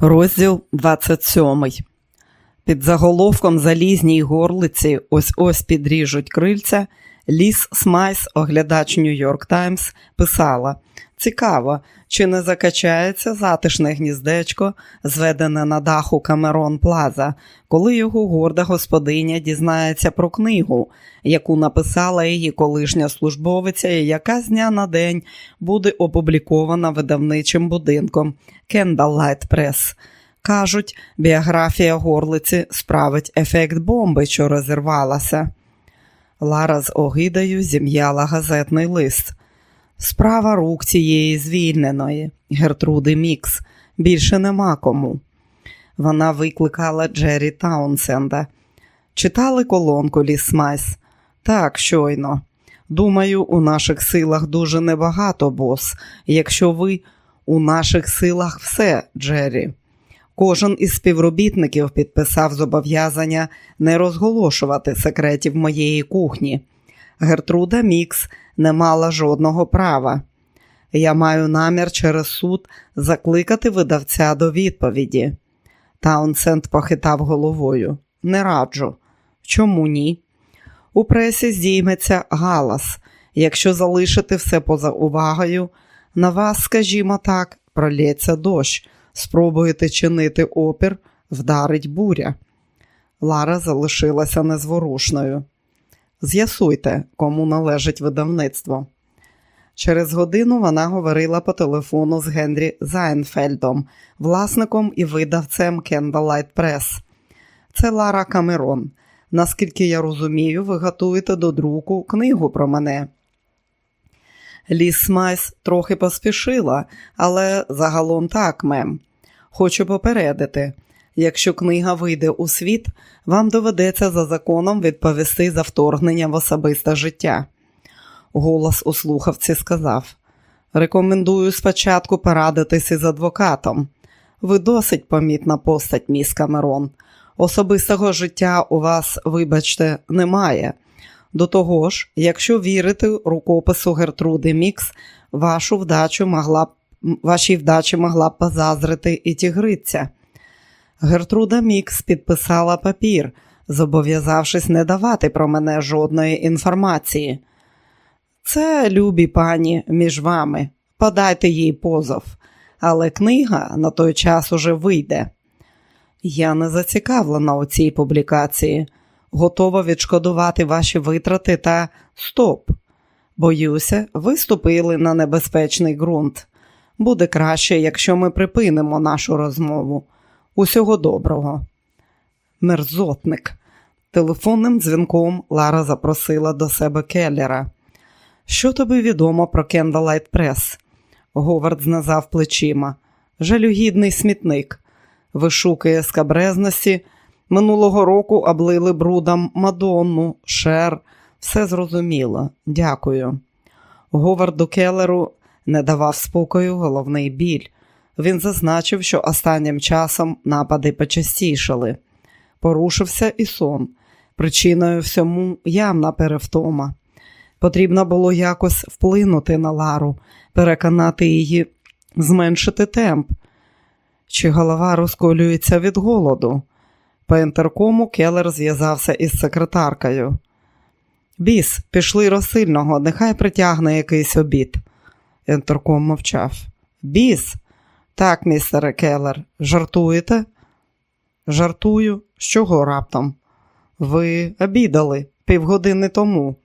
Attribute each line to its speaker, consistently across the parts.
Speaker 1: Розділ 27. Під заголовком залізній горлиці ось-ось підріжуть крильця. Ліс Смайс, оглядач Нью-Йорк Таймс, писала: Цікаво, чи не закачається затишне гніздечко, зведене на даху Камерон Плаза, коли його горда господиня дізнається про книгу, яку написала її колишня службовиця, і яка з дня на день буде опублікована видавничим будинком Candlelight Press. Кажуть, біографія горлиці справить ефект бомби, що розірвалася. Лара з огидою зім'яла газетний лист. Справа рук цієї звільненої, Гертруди Мікс, більше нема кому. Вона викликала Джері Таунсенда. Читали колонку Лісмайс? Так, щойно. Думаю, у наших силах дуже небагато, бос. Якщо ви у наших силах все, Джері. Кожен із співробітників підписав зобов'язання не розголошувати секретів моєї кухні. Гертруда Мікс не мала жодного права. Я маю намір через суд закликати видавця до відповіді. Таунсенд похитав головою. Не раджу. Чому ні? У пресі здійметься галас. Якщо залишити все поза увагою, на вас, скажімо так, пролється дощ. Спробуєте чинити опір, вдарить буря. Лара залишилася незворушною. З'ясуйте, кому належить видавництво. Через годину вона говорила по телефону з Генрі Зайнфельдом, власником і видавцем Candlelight Press. Це Лара Камерон. Наскільки я розумію, ви готуєте до друку книгу про мене. Ліс Смайс трохи поспішила, але загалом так, мем. Хочу попередити. Якщо книга вийде у світ, вам доведеться за законом відповісти за вторгнення в особисте життя. Голос у слухавці сказав: Рекомендую спочатку порадитись із адвокатом. Ви досить помітна постать, міс Камерон. Особистого життя у вас, вибачте, немає. До того ж, якщо вірити рукопису Гертруди Мікс, вашу вдачу могла б, вашій вдачі могла б позазрити і тігриця. Гертруда Мікс підписала папір, зобов'язавшись не давати про мене жодної інформації. Це, любі пані, між вами. Подайте їй позов, але книга на той час уже вийде. Я не зацікавлена у цій публікації, готова відшкодувати ваші витрати та стоп. Боюся, ви ступили на небезпечний ґрунт. Буде краще, якщо ми припинимо нашу розмову. Усього доброго. Мерзотник. Телефонним дзвінком Лара запросила до себе Келлера. Що тобі відомо про Candlelight Press?» Говард знизав плечима. Жалюгідний смітник. Вишукує скабрезності. Минулого року облили брудом Мадонну, Шер. Все зрозуміло. Дякую. Говарду Келлеру не давав спокою головний біль. Він зазначив, що останнім часом напади почастішали. Порушився і сон. Причиною всьому явна перевтома. Потрібно було якось вплинути на Лару, переконати її, зменшити темп. Чи голова розколюється від голоду? По інтеркому Келлер зв'язався із секретаркою. Біс, пішли розсильного, нехай притягне якийсь обід. Інтерком мовчав. Біс, так, містере Келлер, жартуєте? Жартую, з чого раптом? Ви обідали півгодини тому.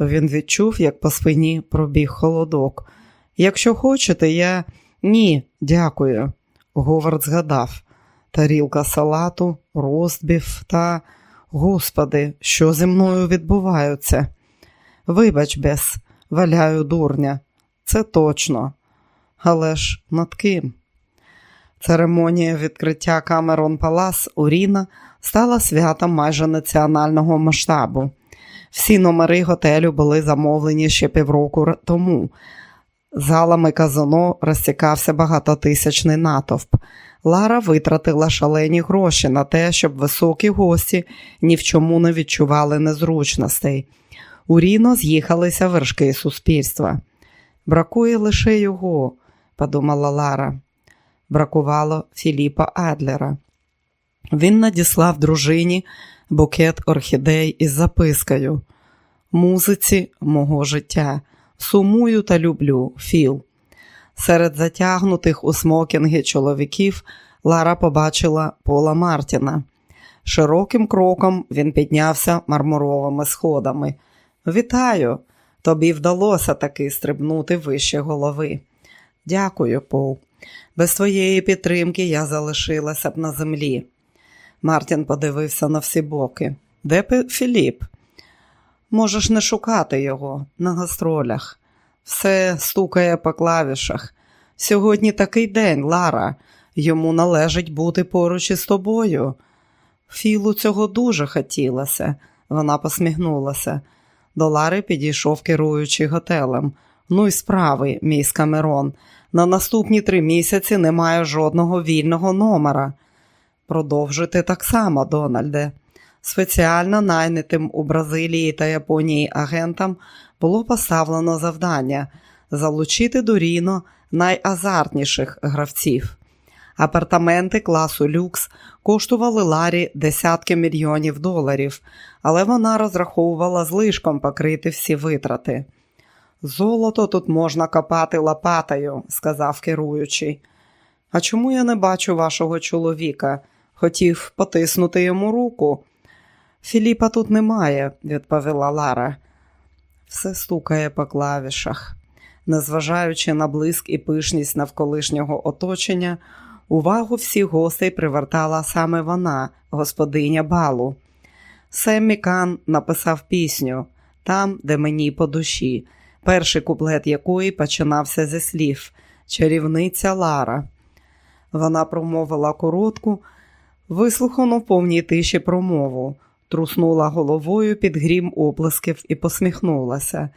Speaker 1: Він відчув, як по спині пробіг холодок. Якщо хочете, я ні, дякую. Говард згадав тарілка салату, розбів та, господи, що зі мною відбувається? Вибач, Бес, валяю дурня, це точно. Але ж над ким? Церемонія відкриття Камерон Палас у Ріна стала святом майже національного масштабу. Всі номери готелю були замовлені ще півроку тому. Залами казино розтікався багатотисячний натовп. Лара витратила шалені гроші на те, щоб високі гості ні в чому не відчували незручностей. У Ріно з'їхалися вершки суспільства. Бракує лише його, подумала Лара. Бракувало Філіпа Адлера. Він надіслав дружині букет орхідей із запискою Музиці мого життя. Сумую та люблю Філ. Серед затягнутих у смокінги чоловіків Лара побачила Пола Мартіна. Широким кроком він піднявся мармуровими сходами. Вітаю! Тобі вдалося таки стрибнути вище голови. Дякую, Пол. Без твоєї підтримки я залишилася б на землі. Мартін подивився на всі боки. Де Філіп? Можеш не шукати його на гастролях. Все стукає по клавішах. Сьогодні такий день, Лара. Йому належить бути поруч із тобою. Філу цього дуже хотілося, вона посміхнулася. До Лари підійшов керуючий готелем. Ну й справи, міс Камерон. На наступні три місяці немає жодного вільного номера. Продовжуйте так само, Дональде. Спеціально найнятим у Бразилії та Японії агентам було поставлено завдання залучити до Ріно найазартніших гравців. Апартаменти класу люкс коштували Ларі десятки мільйонів доларів, але вона розраховувала злишком покрити всі витрати. Золото тут можна копати лопатою, сказав керуючий. А чому я не бачу вашого чоловіка? Хотів потиснути йому руку. Філіпа тут немає, відповіла Лара. Все стукає по клавішах. Незважаючи на блиск і пишність навколишнього оточення, увагу всіх гостей привертала саме вона, господиня балу. Семмі Кан написав пісню Там, де мені по душі, перший куплет якої починався зі слів Чарівниця Лара. Вона промовила коротку, вислухану в повній тиші промову, труснула головою під грім оплесків і посміхнулася.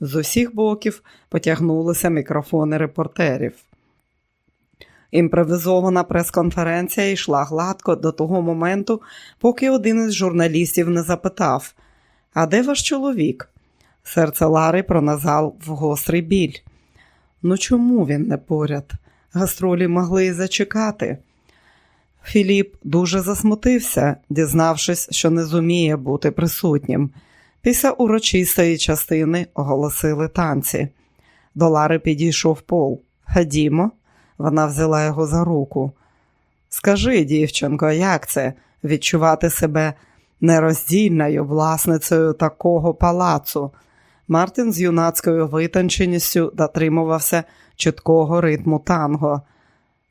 Speaker 1: З усіх боків потягнулися мікрофони репортерів. Імпровізована прес-конференція йшла гладко до того моменту, поки один із журналістів не запитав: А де ваш чоловік? Серце Лари проназав в гострий біль. Ну чому він не поряд? Гастролі могли й зачекати. Філіп дуже засмутився, дізнавшись, що не зуміє бути присутнім. Після урочистої частини оголосили танці. До Лари підійшов пол. Ходімо, вона взяла його за руку. Скажи, дівчинко, як це відчувати себе нероздільною власницею такого палацу? Мартін з юнацькою витонченістю дотримувався чіткого ритму танго.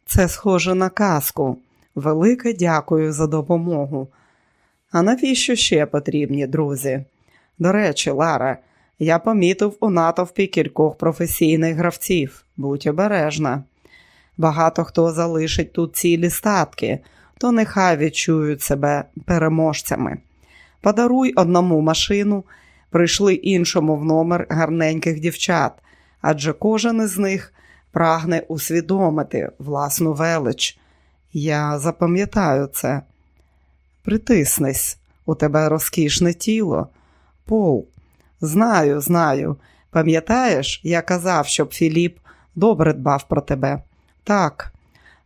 Speaker 1: Це схоже на казку. Велике дякую за допомогу. А навіщо ще потрібні друзі? До речі, Лара, я помітив у натовпі кількох професійних гравців. Будь обережна. Багато хто залишить тут цілі статки, то нехай відчують себе переможцями. Подаруй одному машину, прийшли іншому в номер гарненьких дівчат, адже кожен із них прагне усвідомити власну велич. Я запам'ятаю це. Притиснись, у тебе розкішне тіло. Пол, знаю, знаю. Пам'ятаєш, я казав, щоб Філіп добре дбав про тебе. Так,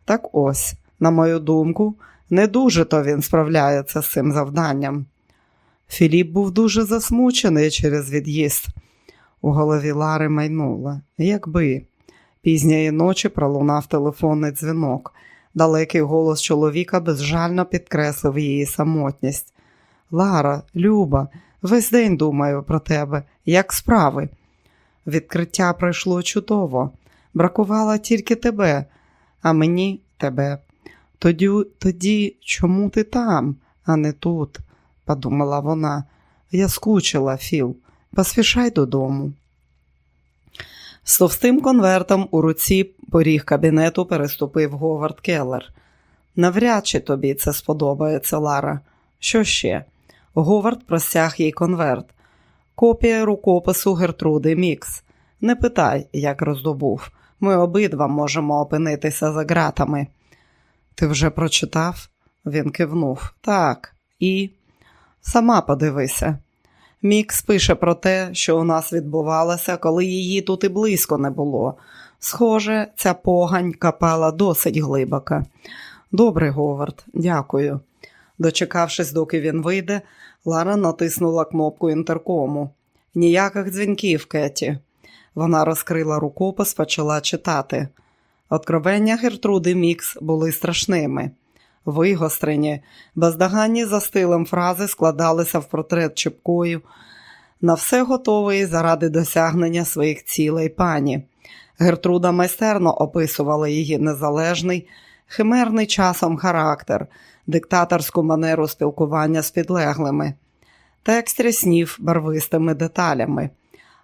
Speaker 1: так ось, на мою думку, не дуже то він справляється з цим завданням. Філіп був дуже засмучений через від'їзд. У голові Лари майнула. Якби. Пізньої ночі пролунав телефонний дзвінок. Далекий голос чоловіка безжально підкреслив її самотність. Лара, Люба, весь день думаю про тебе, як справи. Відкриття пройшло чудово. Бракувало тільки тебе, а мені тебе. Тоді, тоді чому ти там, а не тут? Подумала вона. Я скучила, Філ. Поспішай додому. З товстим конвертом у руці поріг кабінету переступив Говард Келлер. Навряд чи тобі це сподобається, Лара. Що ще? Говард простяг їй конверт. Копія рукопису Гертруди Мікс. Не питай, як роздобув. Ми обидва можемо опинитися за ґратами. Ти вже прочитав? Він кивнув. Так, і сама подивися. Мікс пише про те, що у нас відбувалося, коли її тут і близько не було. Схоже, ця погань капала досить глибоко. Добре, Говард, дякую. Дочекавшись, доки він вийде, Лара натиснула кнопку інтеркому. Ніяких дзвінків, Кеті. Вона розкрила рукопис, почала читати. Откровення Гертруди Мікс були страшними. Вигострені, бездоганні за стилем фрази складалися в портрет чіпкою, на все готової заради досягнення своїх цілей пані. Гертруда майстерно описувала її незалежний, химерний часом характер, диктаторську манеру спілкування з підлеглими. Текст ряснів барвистими деталями.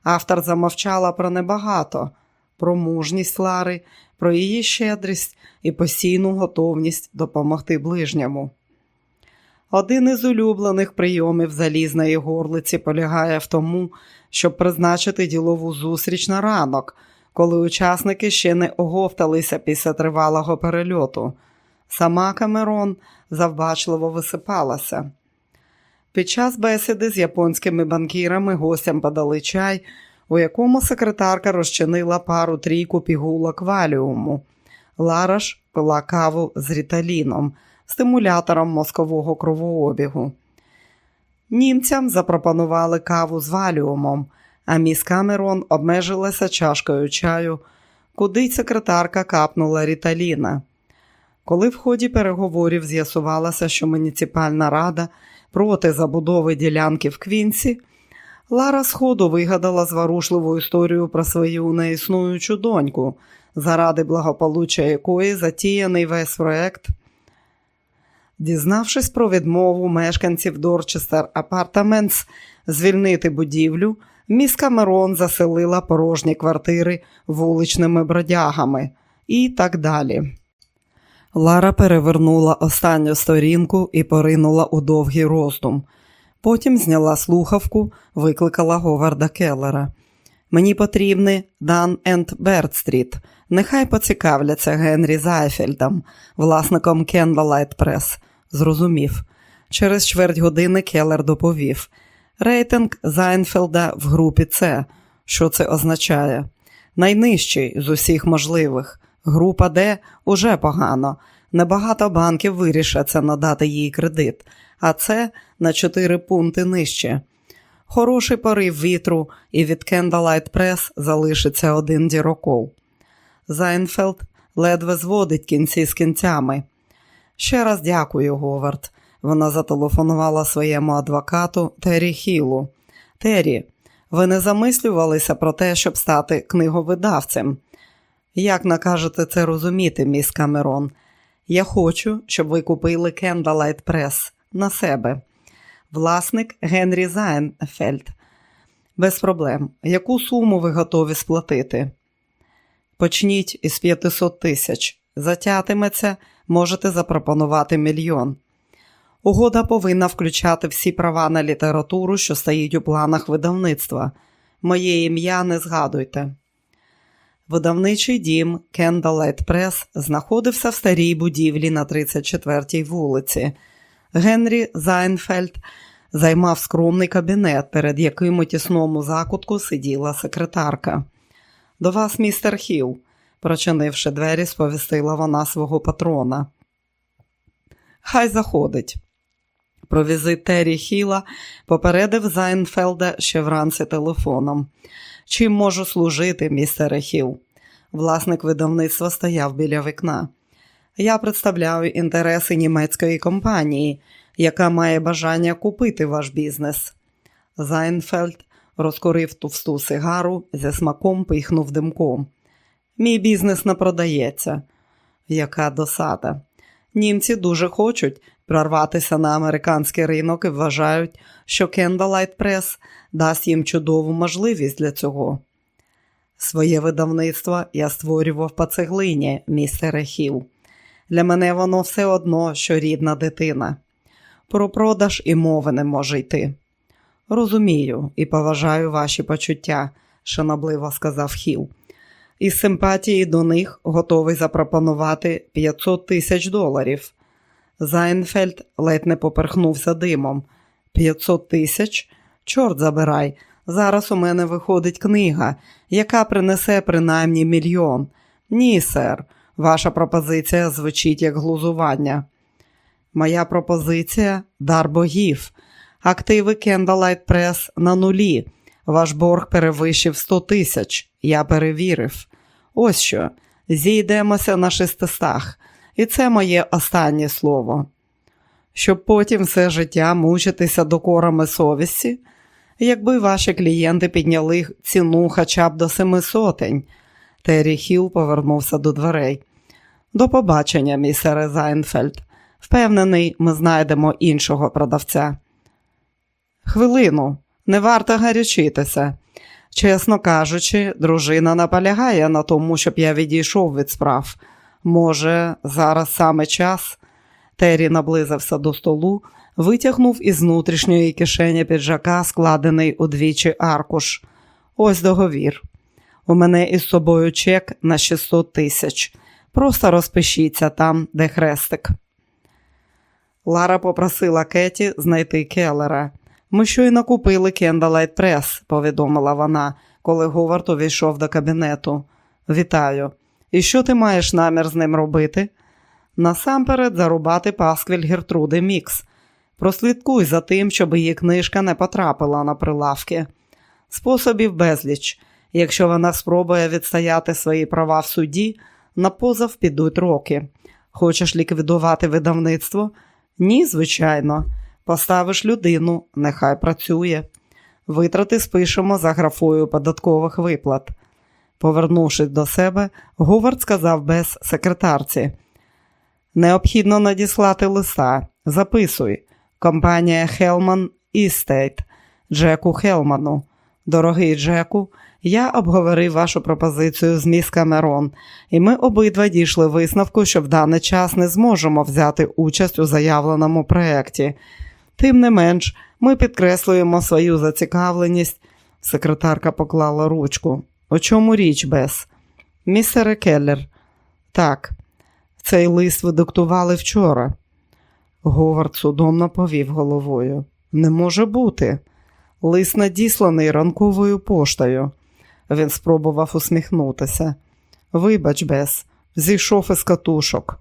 Speaker 1: Автор замовчала про небагато, про мужність Лари, про її щедрість і постійну готовність допомогти ближньому. Один із улюблених прийомів залізної горлиці полягає в тому, щоб призначити ділову зустріч на ранок, коли учасники ще не оговталися після тривалого перельоту. Сама Камерон завбачливо висипалася. Під час бесіди з японськими банкірами гостям подали чай, у якому секретарка розчинила пару трійку пігулок валіуму. Лара ж пила каву з ріталіном, стимулятором мозкового кровообігу. Німцям запропонували каву з валіумом, а міс Камерон обмежилася чашкою чаю, куди й секретарка капнула ріталіна. Коли в ході переговорів з'ясувалося, що муніципальна рада проти забудови ділянки в Квінсі, Лара сходу вигадала зворушливу історію про свою неіснуючу доньку, заради благополуччя якої затіяний весь проект. Дізнавшись про відмову мешканців Дорчестер Апартаментс звільнити будівлю, міс Камерон заселила порожні квартири вуличними бродягами і так далі. Лара перевернула останню сторінку і поринула у довгий роздум. Потім зняла слухавку, викликала Говарда Келлера. Мені потрібні Дан енд Бредстріт. Нехай поцікавляться Генрі Зайнфельдом, власником Candlelight Press. Зрозумів. Через чверть години Келлер доповів. Рейтинг Зайнфелда в групі С. Що це означає? Найнижчий з усіх можливих. Група Д уже погано. Небагато банків вирішаться надати їй кредит, а це на 4 пункти нижче. Хороший порив вітру, і від Candlelight Press залишиться один дірокол. Зайнфелд ледве зводить кінці з кінцями. Ще раз дякую, Говард. Вона зателефонувала своєму адвокату Террі Хілу. Террі, ви не замислювалися про те, щоб стати книговидавцем? Як накажете це розуміти, міс Камерон? Я хочу, щоб ви купили Candlelight Press на себе. Власник Генрі Зайнфельд. Без проблем. Яку суму ви готові сплатити? Почніть із 500 тисяч. Затятиметься, можете запропонувати мільйон. Угода повинна включати всі права на літературу, що стоїть у планах видавництва. Моє ім'я не згадуйте. Видавничий дім Candlelight Press знаходився в старій будівлі на 34-й вулиці. Генрі Зайнфельд займав скромний кабінет, перед яким у тісному закутку сиділа секретарка. До вас, містер Хіл, прочинивши двері, сповістила вона свого патрона. Хай заходить. Про візит Террі Хіла попередив Зайнфелда ще вранці телефоном. Чим можу служити, містере Хіл? Власник видавництва стояв біля вікна. Я представляю інтереси німецької компанії, яка має бажання купити ваш бізнес. Зайнфельд розкорив товсту сигару, зі смаком пихнув димком. Мій бізнес не продається. Яка досада. Німці дуже хочуть прорватися на американський ринок і вважають, що Candlelight Press дасть їм чудову можливість для цього. Своє видавництво я створював по цеглині, містере Хіл. Для мене воно все одно, що рідна дитина. Про продаж і мови не може йти. Розумію і поважаю ваші почуття, шанобливо сказав Хіл. Із симпатії до них готовий запропонувати 500 тисяч доларів. Зайнфельд ледь не поперхнувся димом. 500 тисяч? Чорт забирай. Зараз у мене виходить книга, яка принесе принаймні мільйон. Ні, сер, ваша пропозиція звучить як глузування. Моя пропозиція дар богів. Активи Candlelight Press на нулі. Ваш борг перевищив 100 тисяч. Я перевірив. Ось що. Зійдемося на шестистах. І це моє останнє слово. Щоб потім все життя мучитися докорами совісті, якби ваші клієнти підняли ціну хоча б до семи сотень. Террі Хіл повернувся до дверей. До побачення, місере Зайнфельд. Впевнений, ми знайдемо іншого продавця. Хвилину, не варто гарячитися. Чесно кажучи, дружина наполягає на тому, щоб я відійшов від справ. Може, зараз саме час. Террі наблизився до столу, витягнув із внутрішньої кишені піджака, складений удвічі аркуш. Ось договір. У мене із собою чек на 600 тисяч. Просто розпишіться там, де хрестик. Лара попросила Кеті знайти келлера. Ми щойно купили Candlelight Press», – повідомила вона, коли Говард увійшов до кабінету. Вітаю. І що ти маєш намір з ним робити? Насамперед зарубати пасквіль Гертруди Мікс. Прослідкуй за тим, щоб її книжка не потрапила на прилавки. Способів безліч. Якщо вона спробує відстояти свої права в суді, на позов підуть роки. Хочеш ліквідувати видавництво? Ні, звичайно. Поставиш людину, нехай працює. Витрати спишемо за графою податкових виплат. Повернувшись до себе, Говард сказав секретарці. Необхідно надіслати листа. Записуй. Компанія Хелман Істейт Джеку Хелману. Дорогий Джеку, я обговорив вашу пропозицію з міс Камерон, і ми обидва дійшли висновку, що в даний час не зможемо взяти участь у заявленому проєкті. Тим не менш, ми підкреслюємо свою зацікавленість. Секретарка поклала ручку. У чому річ, Бес? Містере Келлер. Так, цей лист ви диктували вчора. Говард судомно повів головою. Не може бути. Лист надісланий ранковою поштою. Він спробував усміхнутися. Вибач, Бес, зійшов із катушок.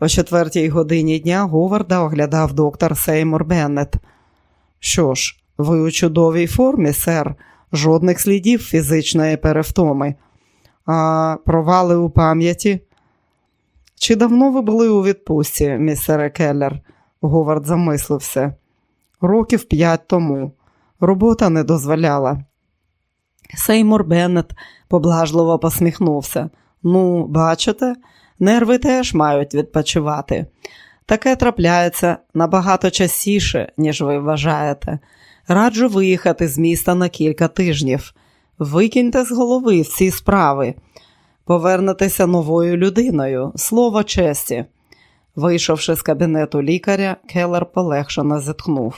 Speaker 1: О четвертій годині дня Говарда оглядав доктор Сеймур Беннет. Що ж, ви у чудовій формі, сер, жодних слідів фізичної перевтоми. А провали у пам'яті? Чи давно ви були у відпустці, містере Келлер? Говард замислився. Років п'ять тому. Робота не дозволяла. Сеймур Беннет поблажливо посміхнувся. Ну, бачите, нерви теж мають відпочивати. Таке трапляється набагато частіше, ніж ви вважаєте. Раджу виїхати з міста на кілька тижнів. Викиньте з голови всі справи, повернетеся новою людиною, слово честі. Вийшовши з кабінету лікаря, Келлер полегшено зітхнув.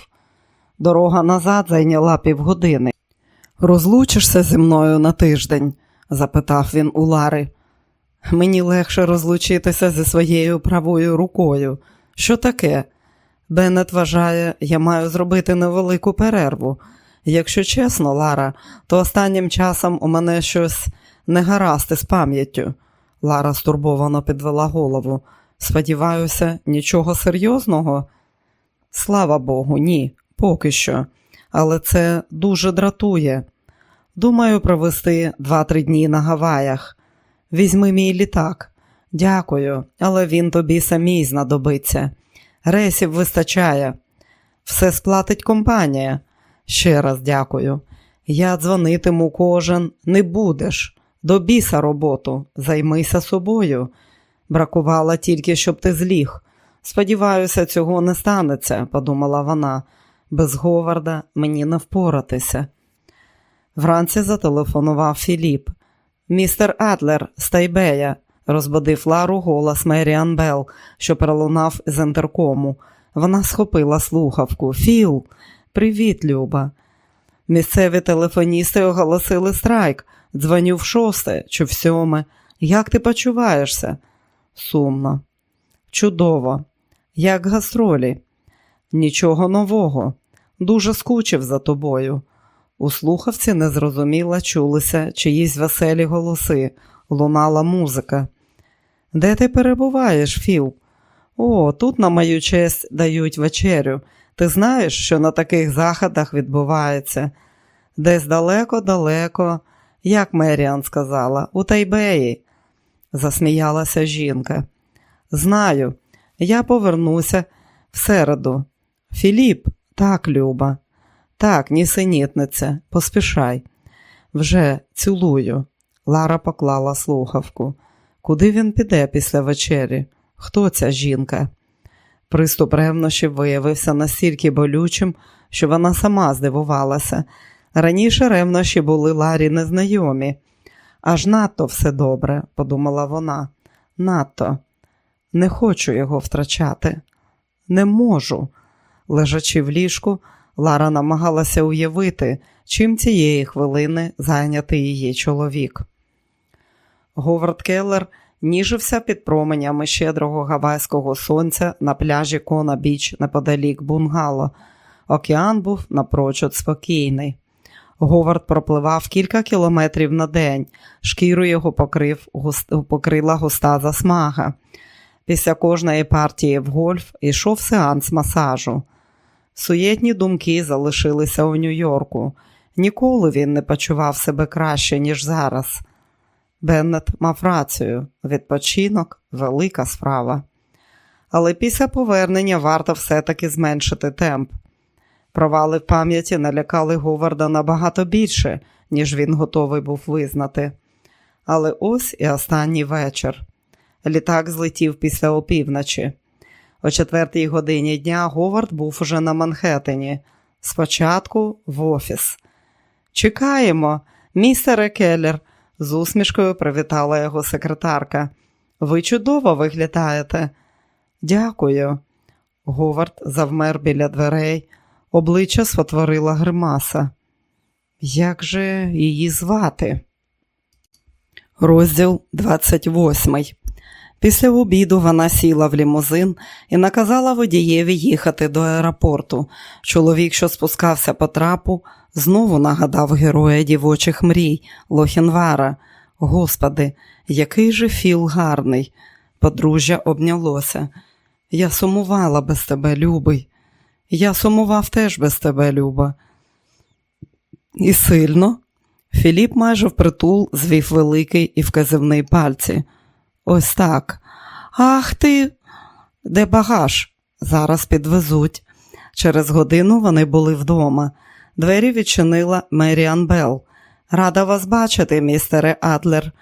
Speaker 1: Дорога назад зайняла півгодини. Розлучишся зі мною на тиждень? запитав він у Лари. Мені легше розлучитися зі своєю правою рукою. Що таке? Беннет вважає, я маю зробити невелику перерву. Якщо чесно, Лара, то останнім часом у мене щось не гаразд із пам'яттю. Лара стурбовано підвела голову. Сподіваюся, нічого серйозного? Слава Богу, ні, поки що. Але це дуже дратує. Думаю провести два-три дні на Гаваях. Візьми мій літак. Дякую, але він тобі самій знадобиться. Рейсів вистачає. Все сплатить компанія. Ще раз дякую. Я дзвонитиму кожен, не будеш. До біса роботу, займися собою. Бракувало тільки, щоб ти зліг. Сподіваюся, цього не станеться, подумала вона. Без Говарда мені не впоратися. Вранці зателефонував Філіп. Містер Адлер з Тайбея, розбудив Лару голос Меріан Белл, що пролунав з інтеркому. Вона схопила слухавку. Філ, привіт, Люба. Місцеві телефоністи оголосили страйк. Дзвоню в шосте чи в сьоме. Як ти почуваєшся? Сумно. Чудово. Як гастролі? Нічого нового. Дуже скучив за тобою. У слухавці незрозуміло чулися чиїсь веселі голоси, лунала музика. Де ти перебуваєш, Філ? О, тут на мою честь дають вечерю. Ти знаєш, що на таких заходах відбувається? Десь далеко-далеко, як Меріан сказала, у Тайбеї, засміялася жінка. Знаю, я повернуся в середу. Філіп, так, Люба, так, нісенітниця, поспішай. Вже цілую. Лара поклала слухавку. Куди він піде після вечері? Хто ця жінка? Приступ ревнощів виявився настільки болючим, що вона сама здивувалася. Раніше ревнощі були Ларі незнайомі. Аж надто все добре, подумала вона. Надто. Не хочу його втрачати. Не можу. Лежачи в ліжку, Лара намагалася уявити, чим цієї хвилини зайнятий її чоловік. Говард Келлер ніжився під променями щедрого гавайського сонця на пляжі Кона Біч неподалік Бунгало. Океан був напрочуд спокійний. Говард пропливав кілька кілометрів на день, шкіру його покрив, покрила густа засмага. Після кожної партії в гольф йшов сеанс масажу. Суєтні думки залишилися у Нью-Йорку. Ніколи він не почував себе краще, ніж зараз. Беннет мав рацію відпочинок велика справа. Але після повернення варто все-таки зменшити темп. Провали в пам'яті налякали Говарда набагато більше, ніж він готовий був визнати. Але ось і останній вечір. Літак злетів після опівночі. О четвертій годині дня Говард був уже на Манхеттені. Спочатку в офіс. Чекаємо, містере Келлер, з усмішкою привітала його секретарка. Ви чудово виглядаєте. Дякую. Говард завмер біля дверей, обличчя сотворила гримаса. Як же її звати? Розділ 28 Після обіду вона сіла в лімузин і наказала водієві їхати до аеропорту. Чоловік, що спускався по трапу, знову нагадав героя дівочих мрій Лохінвара. Господи, який же філ гарний. Подружжя обнялося. Я сумувала без тебе, любий. Я сумував теж без тебе, Люба. І сильно. Філіп майже впритул звів великий і вказівний пальці. Ось так. Ах ти, де багаж? Зараз підвезуть. Через годину вони були вдома. Двері відчинила Меріан Белл. Рада вас бачити, містере Адлер.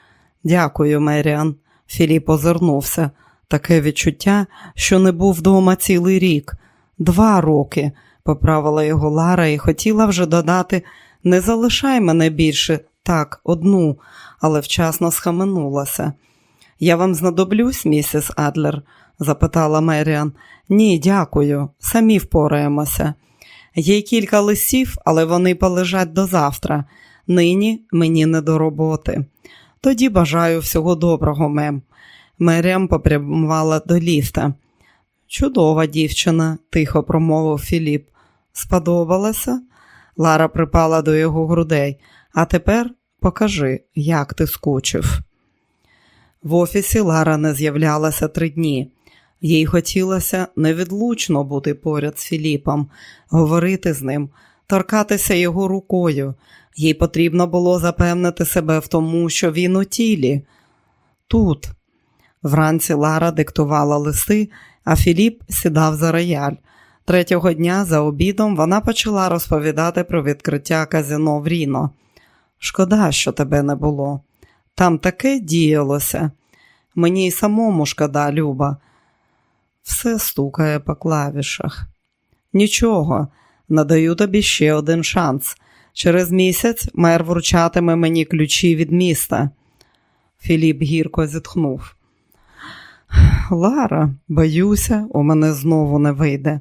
Speaker 1: Дякую, Меріан. Філіп озирнувся. Таке відчуття, що не був вдома цілий рік. Два роки, поправила його Лара і хотіла вже додати не залишай мене більше, так, одну, але вчасно схаменулася. Я вам знадоблюсь, місіс Адлер? запитала Меріан. Ні, дякую, самі впораємося. Є кілька лисів, але вони полежать до завтра. Нині мені не до роботи. Тоді бажаю всього доброго, мем. Меріам попрямувала до ліфта. Чудова дівчина, тихо промовив Філіп. Сподобалася? Лара припала до його грудей. А тепер покажи, як ти скучив. В офісі Лара не з'являлася три дні. Їй хотілося невідлучно бути поряд з Філіпом, говорити з ним, торкатися його рукою. Їй потрібно було запевнити себе в тому, що він у тілі. Тут. Вранці Лара диктувала листи, а Філіп сідав за рояль. Третього дня за обідом вона почала розповідати про відкриття казино в Ріно. Шкода, що тебе не було. Там таке діялося. Мені й самому шкода, Люба. Все стукає по клавішах. Нічого, надаю тобі ще один шанс. Через місяць мер вручатиме мені ключі від міста. Філіп гірко зітхнув. Лара, боюся, у мене знову не вийде.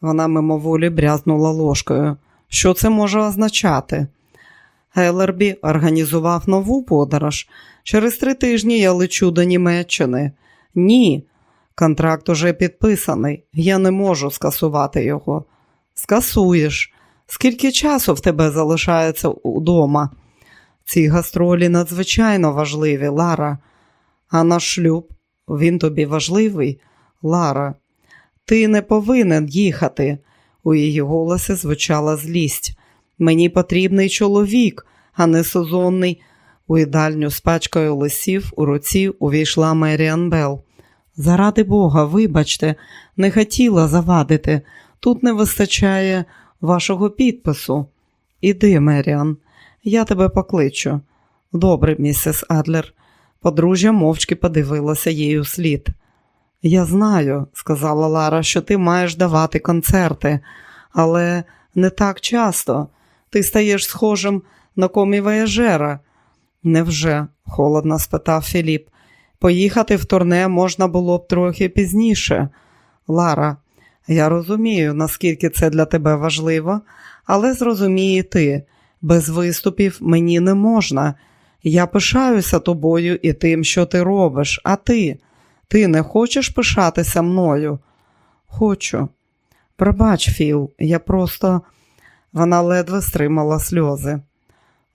Speaker 1: Вона мимоволі брязнула ложкою. Що це може означати? Гелербі організував нову подорож. Через три тижні я лечу до Німеччини. Ні, контракт уже підписаний. Я не можу скасувати його. Скасуєш. Скільки часу в тебе залишається удома? Ці гастролі надзвичайно важливі, Лара. А наш шлюб, він тобі важливий, Лара. Ти не повинен їхати. У її голосі звучала злість. Мені потрібний чоловік, а не сезонний. У їдальню з пачкою лисів у руці увійшла Меріан Белл. Заради Бога, вибачте, не хотіла завадити. Тут не вистачає вашого підпису. Іди, Меріан, я тебе покличу. Добре, місіс Адлер. Подружжя мовчки подивилася їй слід. Я знаю, сказала Лара, що ти маєш давати концерти, але не так часто. Ти стаєш схожим на комі вояжера. Невже? холодно спитав Філіп. Поїхати в турне можна було б трохи пізніше. Лара, я розумію, наскільки це для тебе важливо, але зрозумій ти, без виступів мені не можна. Я пишаюся тобою і тим, що ти робиш, а ти? Ти не хочеш пишатися мною? Хочу. Пробач, Філ, я просто. Вона ледве стримала сльози.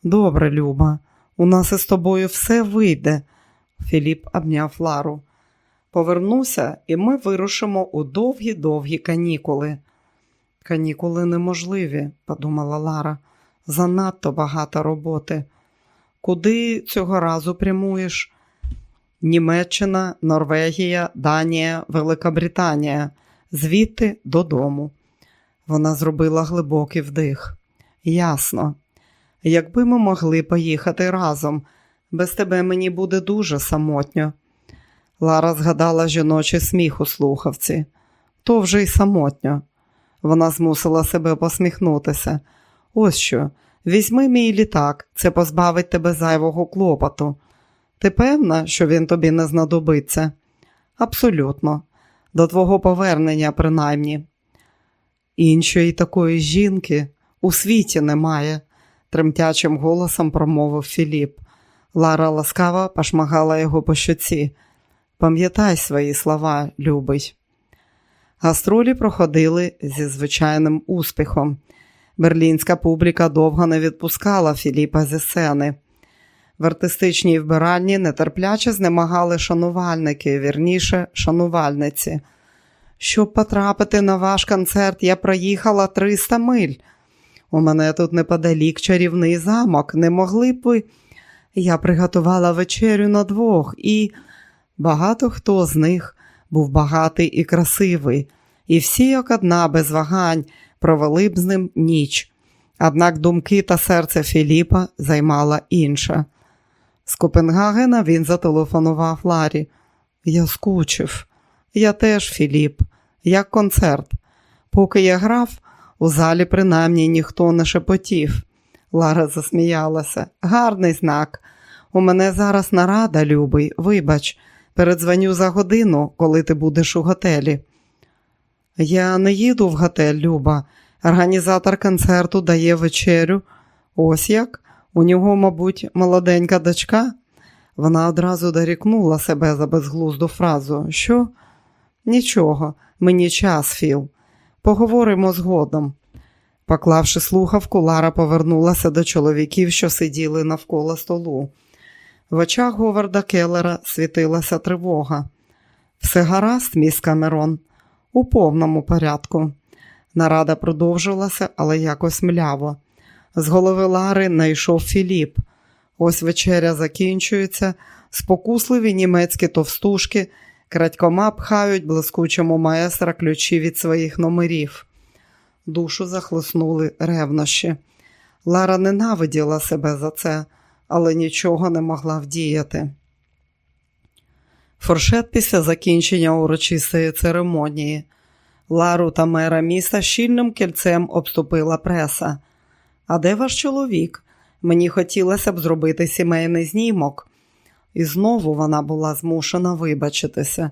Speaker 1: Добре, Люба, у нас із тобою все вийде. Філіп обняв Лару. Повернуся, і ми вирушимо у довгі-довгі канікули. Канікули неможливі, подумала Лара. Занадто багато роботи. Куди цього разу прямуєш? Німеччина, Норвегія, Данія, Велика Британія, звідти додому. Вона зробила глибокий вдих. Ясно. Якби ми могли поїхати разом, без тебе мені буде дуже самотньо. Лара згадала жіночий сміх у слухавці. То вже й самотньо. Вона змусила себе посміхнутися. Ось що, візьми мій літак, це позбавить тебе зайвого клопоту. Ти певна, що він тобі не знадобиться? Абсолютно, до твого повернення, принаймні. Іншої такої жінки у світі немає, тремтячим голосом промовив Філіп. Лара ласкаво пошмагала його по щоці. Пам'ятай свої слова, любий. Гастролі проходили зі звичайним успіхом. Берлінська публіка довго не відпускала Філіпа зі сцени. В артистичній вбиральні нетерпляче знемагали шанувальники, вірніше, шанувальниці. Щоб потрапити на ваш концерт, я проїхала 300 миль. У мене тут неподалік чарівний замок. Не могли б ви. Я приготувала вечерю на двох, і багато хто з них був багатий і красивий, і всі, як одна, без вагань, провели б з ним ніч. Однак думки та серце Філіпа займала інша. З Копенгагена він зателефонував Ларі. Я скучив. Я теж, Філіп, як концерт. Поки я грав, у залі принаймні ніхто не шепотів. Лара засміялася. Гарний знак. У мене зараз нарада, любий, вибач, передзвоню за годину, коли ти будеш у готелі. Я не їду в готель, Люба. Організатор концерту дає вечерю. Ось як. У нього, мабуть, молоденька дочка. Вона одразу дорікнула себе за безглузду фразу. Що? Нічого, мені час, Філ. Поговоримо згодом. Поклавши слухавку, Лара повернулася до чоловіків, що сиділи навколо столу. В очах Говарда Келлера світилася тривога. Все гаразд, міс Камерон, у повному порядку. Нарада продовжилася, але якось мляво. З голови Лари найшов Філіп. Ось вечеря закінчується, спокусливі німецькі товстушки крадькома пхають блискучому маестра ключі від своїх номерів. Душу захлиснули ревнощі. Лара ненавиділа себе за це, але нічого не могла вдіяти. Форшет після закінчення урочистої церемонії. Лару та мера міста щільним кільцем обступила преса. А де ваш чоловік? Мені хотілося б зробити сімейний знімок. І знову вона була змушена вибачитися.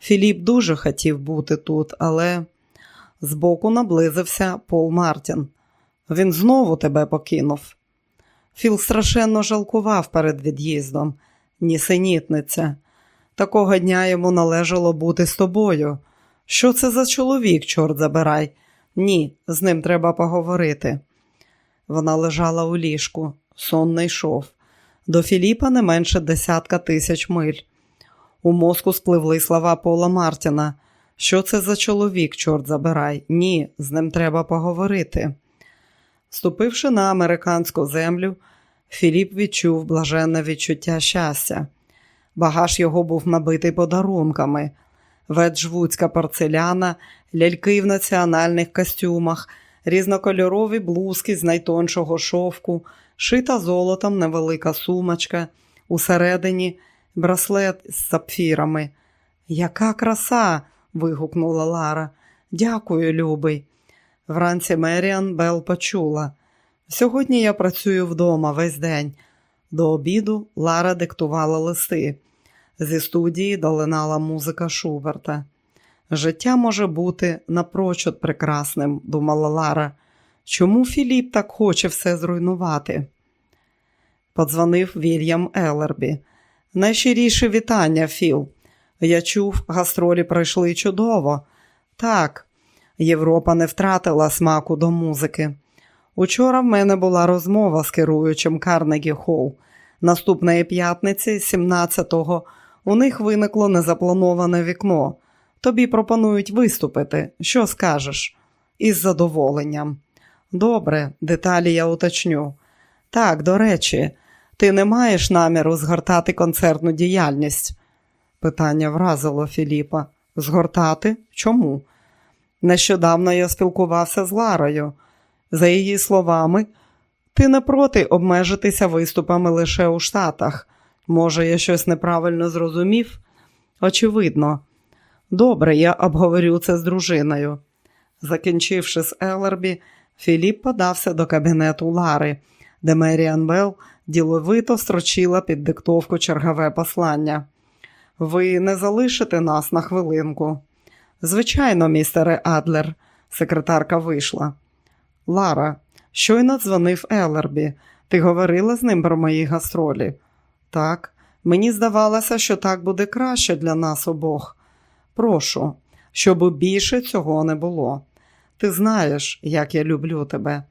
Speaker 1: Філіп дуже хотів бути тут, але збоку наблизився Пол Мартін. Він знову тебе покинув. Філ страшенно жалкував перед від'їздом, нісенітниця. Такого дня йому належало бути з тобою. Що це за чоловік, чорт забирай? Ні, з ним треба поговорити. Вона лежала у ліжку, сон не йшов. До Філіпа не менше десятка тисяч миль. У мозку спливли слова Пола Мартіна. Що це за чоловік, чорт забирай? Ні, з ним треба поговорити. Ступивши на американську землю, Філіп відчув блаженне відчуття щастя. Багаж його був набитий подарунками, веджвудська порцеляна, ляльки в національних костюмах, різнокольорові блузки з найтоншого шовку, шита золотом невелика сумочка, усередині браслет з сапфірами. Яка краса! вигукнула Лара. Дякую, любий. Вранці Меріан Белл почула. Сьогодні я працюю вдома весь день. До обіду Лара диктувала листи. Зі студії долинала музика Шуберта. Життя може бути напрочуд прекрасним, думала Лара. Чому Філіп так хоче все зруйнувати? Подзвонив Вільям Елербі. Найщиріше вітання, Філ. Я чув, гастролі пройшли чудово. Так, Європа не втратила смаку до музики. Учора в мене була розмова з керуючим Карнегі Холл. Наступної п'ятниці, 17-го, у них виникло незаплановане вікно. Тобі пропонують виступити. Що скажеш? Із задоволенням. Добре, деталі я уточню. Так, до речі, ти не маєш наміру згортати концертну діяльність? Питання вразило Філіпа. Згортати? Чому? Нещодавно я спілкувався з Ларою. За її словами, ти не проти обмежитися виступами лише у Штатах. Може, я щось неправильно зрозумів? Очевидно. Добре, я обговорю це з дружиною. Закінчивши з Елербі, Філіп подався до кабінету Лари, де Меріан Белл діловито строчила під диктовку чергове послання. Ви не залишите нас на хвилинку. Звичайно, містере Адлер, секретарка вийшла. Лара, щойно дзвонив Елербі. Ти говорила з ним про мої гастролі? Так, мені здавалося, що так буде краще для нас обох. Прошу, щоб більше цього не було. Ти знаєш, як я люблю тебе,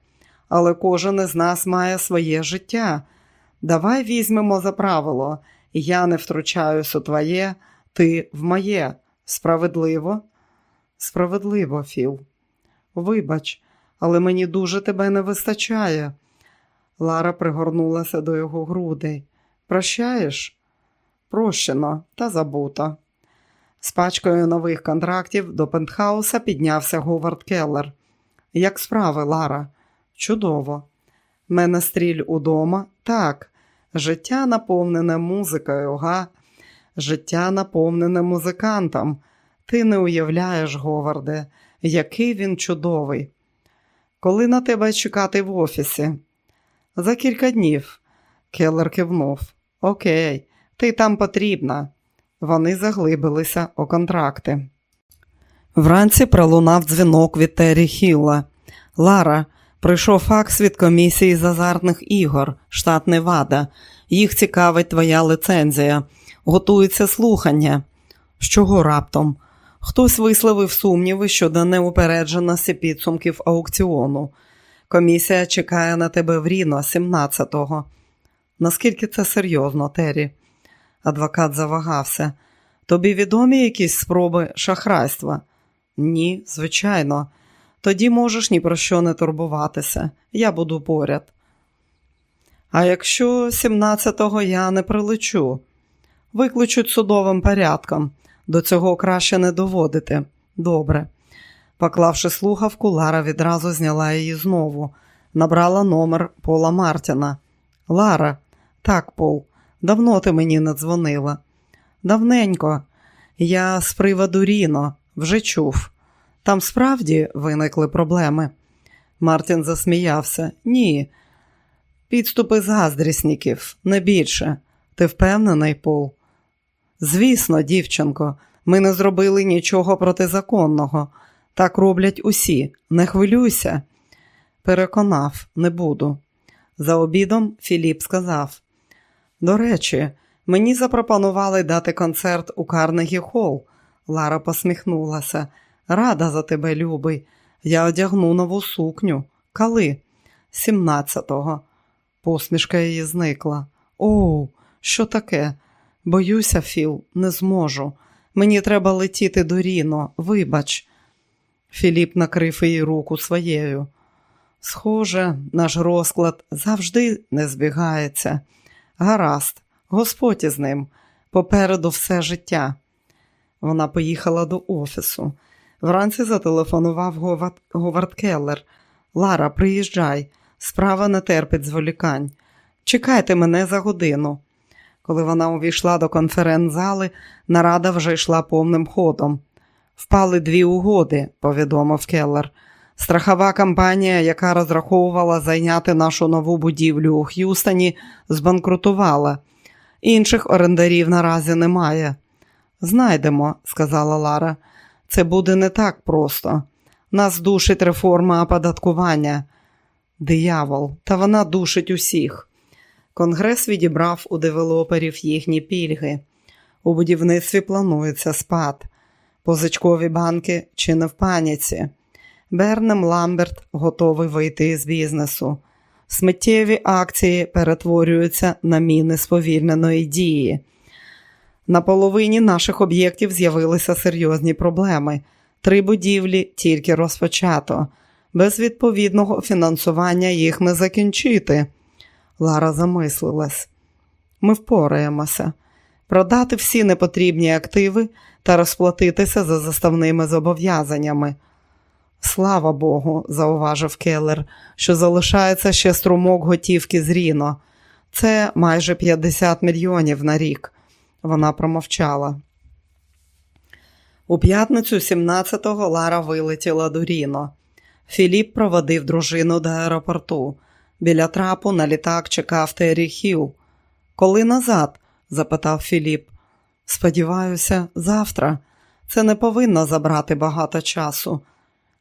Speaker 1: але кожен із нас має своє життя. Давай візьмемо за правило. Я не втручаюсь у твоє, ти в моє. Справедливо? Справедливо, Філ. Вибач, але мені дуже тебе не вистачає. Лара пригорнулася до його грудей. Прощаєш? Прощено та забуто. З пачкою нових контрактів до пентхауса піднявся Говард Келлер. Як справи, Лара? Чудово. Мене стріль удома? Так. Життя наповнене музикою, га? Життя наповнене музикантом. Ти не уявляєш, Говарде, який він чудовий. Коли на тебе чекати в офісі? За кілька днів. Келлер кивнув. Окей, ти там потрібна. Вони заглибилися у контракти. Вранці пролунав дзвінок від Террі Хілла. Лара, прийшов факс від комісії з азартних ігор, штат Невада. Їх цікавить твоя лицензія. Готується слухання. З чого раптом? Хтось висловив сумніви щодо неупередженості підсумків аукціону. Комісія чекає на тебе в Ріно 17-го. Наскільки це серйозно, Террі? Адвокат завагався. Тобі відомі якісь спроби шахрайства? Ні, звичайно. Тоді можеш ні про що не турбуватися. Я буду поряд. А якщо 17-го я не прилечу, викличуть судовим порядком. До цього краще не доводити. Добре. Поклавши слухавку, Лара відразу зняла її знову. Набрала номер Пола Мартіна. Лара, так, Пол, давно ти мені не дзвонила. Давненько. Я з приводу Ріно вже чув. Там справді виникли проблеми. Мартін засміявся. Ні. Підступи заздрісників, не більше. Ти впевнений, Пол? Звісно, дівчинко, ми не зробили нічого протизаконного. Так роблять усі. Не хвилюйся. Переконав, не буду. За обідом Філіп сказав: До речі, мені запропонували дати концерт у Карнегі Холл. Лара посміхнулася. Рада за тебе, любий. Я одягну нову сукню. Коли? Сімнадцятого. Посмішка її зникла. Оу, що таке? Боюся, Філ, не зможу. Мені треба летіти до Ріно, вибач. Філіп накрив її руку своєю. Схоже, наш розклад завжди не збігається. Гаразд, Господь із ним, попереду все життя. Вона поїхала до офісу. Вранці зателефонував Говард, Говард Келлер. Лара, приїжджай, справа не терпить зволікань. Чекайте мене за годину. Коли вона увійшла до конференц-зали, нарада вже йшла повним ходом. Впали дві угоди, повідомив Келлер. Страхова компанія, яка розраховувала зайняти нашу нову будівлю у Х'юстоні, збанкрутувала. Інших орендарів наразі немає. Знайдемо, сказала Лара. Це буде не так просто. Нас душить реформа оподаткування. Диявол, та вона душить усіх. Конгрес відібрав у девелоперів їхні пільги. У будівництві планується спад. Позичкові банки чи не в паніці. Бернем Ламберт готовий вийти з бізнесу. Сміттєві акції перетворюються на міни сповільненої дії. На половині наших об'єктів з'явилися серйозні проблеми. Три будівлі тільки розпочато. Без відповідного фінансування їх не закінчити. Лара замислилась. Ми впораємося. Продати всі непотрібні активи та розплатитися за заставними зобов'язаннями. Слава Богу, зауважив Келлер, що залишається ще струмок готівки з Ріно. Це майже 50 мільйонів на рік. Вона промовчала. У п'ятницю 17-го Лара вилетіла до Ріно. Філіп проводив дружину до аеропорту. Біля трапу на літак чекав Террі Хіл. Коли назад? запитав Філіп. Сподіваюся, завтра. Це не повинно забрати багато часу.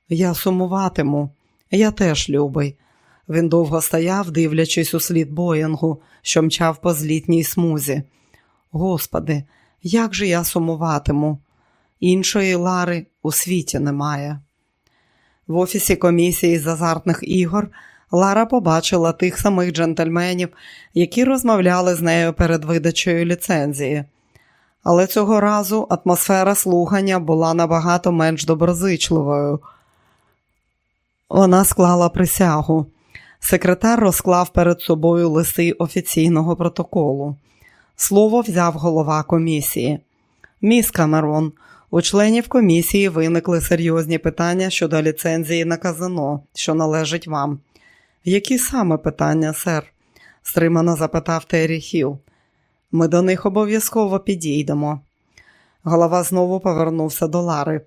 Speaker 1: Я сумуватиму, я теж любий. Він довго стояв, дивлячись у слід Боїнгу, що мчав по злітній смузі. Господи, як же я сумуватиму? Іншої Лари у світі немає. В офісі комісії з азартних ігор Лара побачила тих самих джентльменів, які розмовляли з нею перед видачею ліцензії. Але цього разу атмосфера слухання була набагато менш доброзичливою. Вона склала присягу. Секретар розклав перед собою листи офіційного протоколу. Слово взяв голова комісії. Міс Камерон, у членів комісії виникли серйозні питання щодо ліцензії на казино, що належить вам. Які саме питання, сер? стримано запитав Террі Хіл. Ми до них обов'язково підійдемо. Голова знову повернувся до Лари.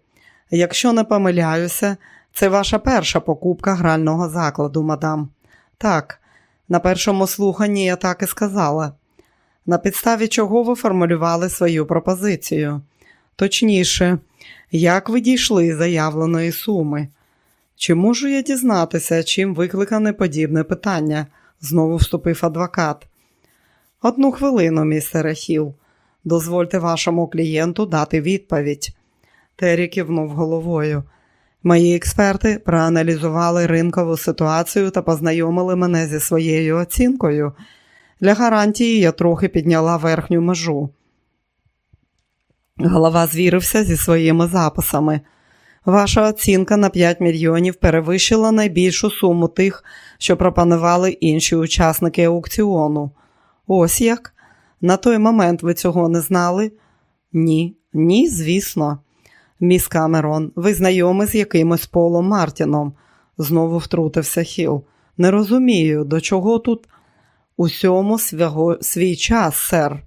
Speaker 1: Якщо не помиляюся, це ваша перша покупка грального закладу, мадам. Так, на першому слуханні я так і сказала. На підставі чого ви формулювали свою пропозицію? Точніше, як ви дійшли заявленої суми? Чи можу я дізнатися, чим викликане подібне питання? знову вступив адвокат. Одну хвилину, містере Хіл. Дозвольте вашому клієнту дати відповідь. Террі кивнув головою. Мої експерти проаналізували ринкову ситуацію та познайомили мене зі своєю оцінкою. Для гарантії я трохи підняла верхню межу. Голова звірився зі своїми записами. Ваша оцінка на 5 мільйонів перевищила найбільшу суму тих, що пропонували інші учасники аукціону. Ось як? На той момент ви цього не знали? Ні, ні, звісно. Міс Камерон, ви знайомі з якимось Полом Мартіном, знову втрутився Хіл. Не розумію, до чого тут усьому свого, свій час, сер.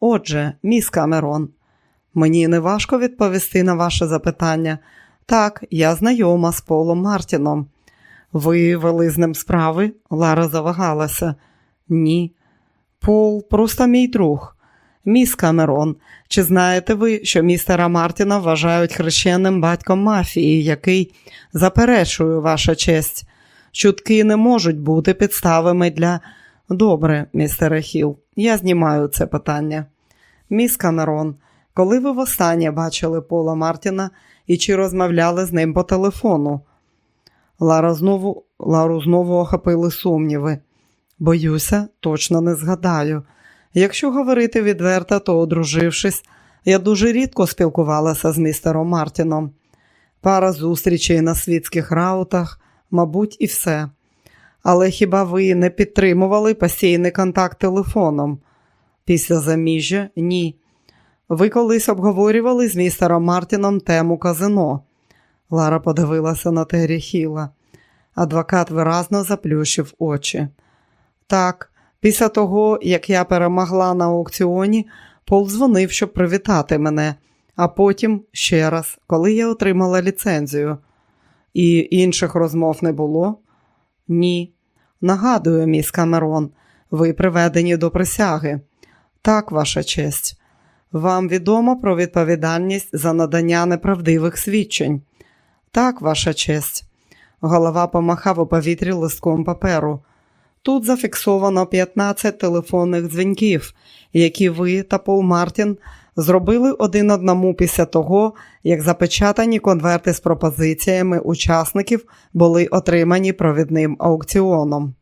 Speaker 1: Отже, міс Камерон, мені не важко відповісти на ваше запитання. Так, я знайома з Полом Мартіном. Ви вели з ним справи? Лара завагалася. Ні. Пол просто мій друг. Міс Камерон, чи знаєте ви, що містера Мартіна вважають хрещеним батьком мафії, який заперечує ваша честь? Чутки не можуть бути підставами для. Добре, містере Хіл, я знімаю це питання. Міс Камерон, коли ви востаннє бачили Пола Мартіна і чи розмовляли з ним по телефону? Лара знову, Лару знову охопили сумніви. Боюся, точно не згадаю. Якщо говорити відверто, то, одружившись, я дуже рідко спілкувалася з містером Мартіном. Пара зустрічей на світських раутах, мабуть, і все. Але хіба ви не підтримували постійний контакт телефоном? Після заміжжя ні. Ви колись обговорювали з містером Мартіном тему казино. Лара подивилася на Террі Хіла. Адвокат виразно заплющив очі. Так, після того, як я перемогла на аукціоні, Пол дзвонив, щоб привітати мене, а потім ще раз, коли я отримала ліцензію. І інших розмов не було? Ні. Нагадую, міс Камерон, ви приведені до присяги. Так, ваша честь. Вам відомо про відповідальність за надання неправдивих свідчень. Так, ваша честь. Голова помахав у повітрі листком паперу. Тут зафіксовано 15 телефонних дзвінків, які ви та Пол Мартін зробили один одному після того, як запечатані конверти з пропозиціями учасників були отримані провідним аукціоном.